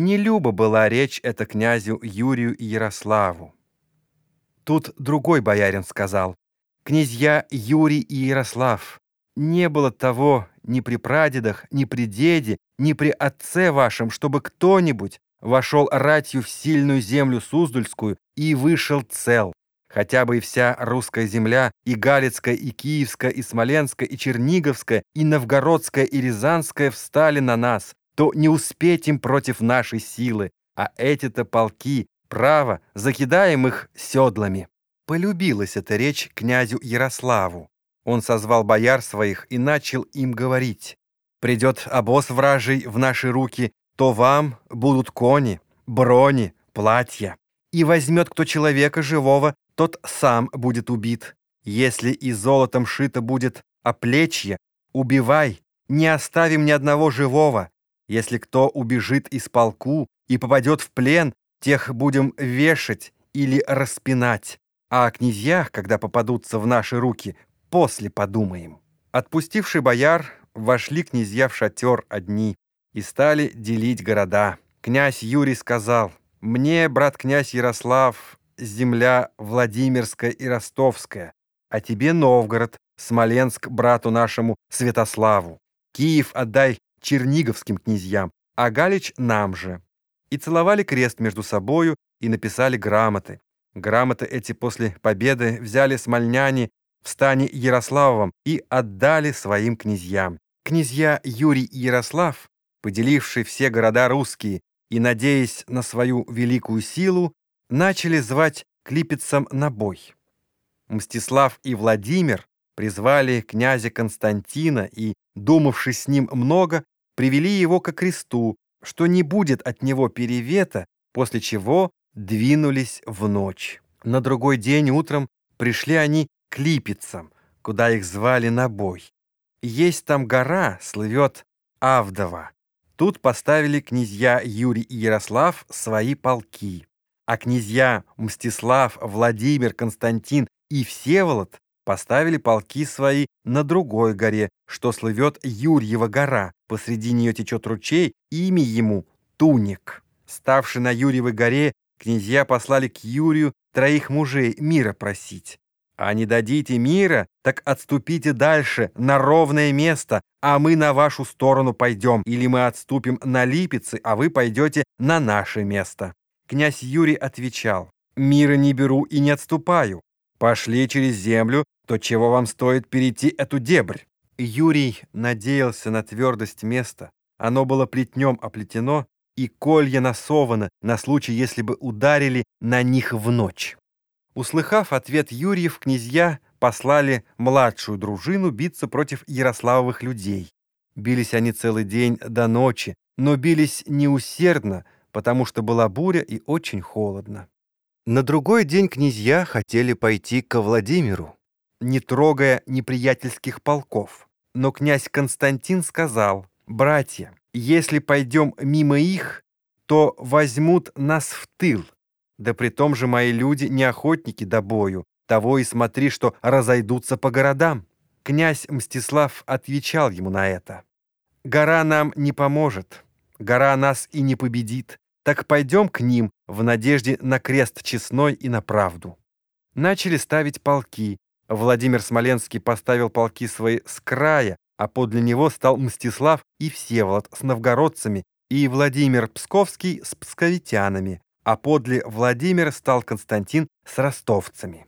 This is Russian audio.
Не люба была речь эта князю Юрию и Ярославу. Тут другой боярин сказал, «Князья Юрий и Ярослав, не было того ни при прадедах, ни при деде, ни при отце вашем, чтобы кто-нибудь вошел ратью в сильную землю Суздальскую и вышел цел. Хотя бы и вся русская земля, и Галицкая, и Киевская, и Смоленская, и Черниговская, и Новгородская, и Рязанская встали на нас, то не успеть им против нашей силы, а эти-то полки, право, закидаем их седлами». Полюбилась эта речь князю Ярославу. Он созвал бояр своих и начал им говорить. «Придет обоз вражий в наши руки, то вам будут кони, брони, платья. И возьмет кто человека живого, тот сам будет убит. Если и золотом шито будет оплечье, убивай, не оставим ни одного живого. Если кто убежит из полку и попадет в плен, тех будем вешать или распинать. А о князьях, когда попадутся в наши руки, после подумаем». Отпустивший бояр, вошли князья в шатер одни и стали делить города. Князь Юрий сказал, «Мне, брат князь Ярослав, земля Владимирская и Ростовская, а тебе Новгород, Смоленск брату нашему Святославу. Киев отдай черниговским князьям, а Галич нам же». И целовали крест между собою и написали грамоты. Грамоты эти после победы взяли смольняне в стане Ярославовом и отдали своим князьям. Князья Юрий и Ярослав, поделившие все города русские и надеясь на свою великую силу, начали звать клипецам на бой. Мстислав и Владимир призвали князя Константина и, думавши с ним много, привели его ко кресту, что не будет от него перевета, после чего двинулись в ночь. На другой день утром пришли они к Липецам, куда их звали на бой. Есть там гора, слывет Авдова. Тут поставили князья Юрий и Ярослав свои полки, а князья Мстислав, Владимир, Константин и Всеволод поставили полки свои на другой горе, что слывет Юрьева гора. Посреди нее течет ручей, имя ему Туник. Ставший на Юрьевой горе, князья послали к Юрию троих мужей мира просить. А не дадите мира, так отступите дальше, на ровное место, а мы на вашу сторону пойдем, или мы отступим на Липецы, а вы пойдете на наше место». Князь Юрий отвечал, «Мира не беру и не отступаю. Пошли через землю, то чего вам стоит перейти эту дебрь?» Юрий надеялся на твердость места. Оно было плетнем оплетено, и колья насовано на случай, если бы ударили на них в ночь. Услыхав ответ Юрьев, князья послали младшую дружину биться против Ярославовых людей. Бились они целый день до ночи, но бились неусердно, потому что была буря и очень холодно. На другой день князья хотели пойти ко Владимиру, не трогая неприятельских полков. Но князь Константин сказал, «Братья, если пойдем мимо их, то возьмут нас в тыл, да при том же мои люди не охотники до бою, того и смотри, что разойдутся по городам. Князь Мстислав отвечал ему на это. Гора нам не поможет, гора нас и не победит, так пойдем к ним в надежде на крест честной и на правду. Начали ставить полки. Владимир Смоленский поставил полки свои с края, а подле него стал Мстислав и Всеволод с новгородцами, и Владимир Псковский с псковитянами, а подле Владимира стал Константин с ростовцами.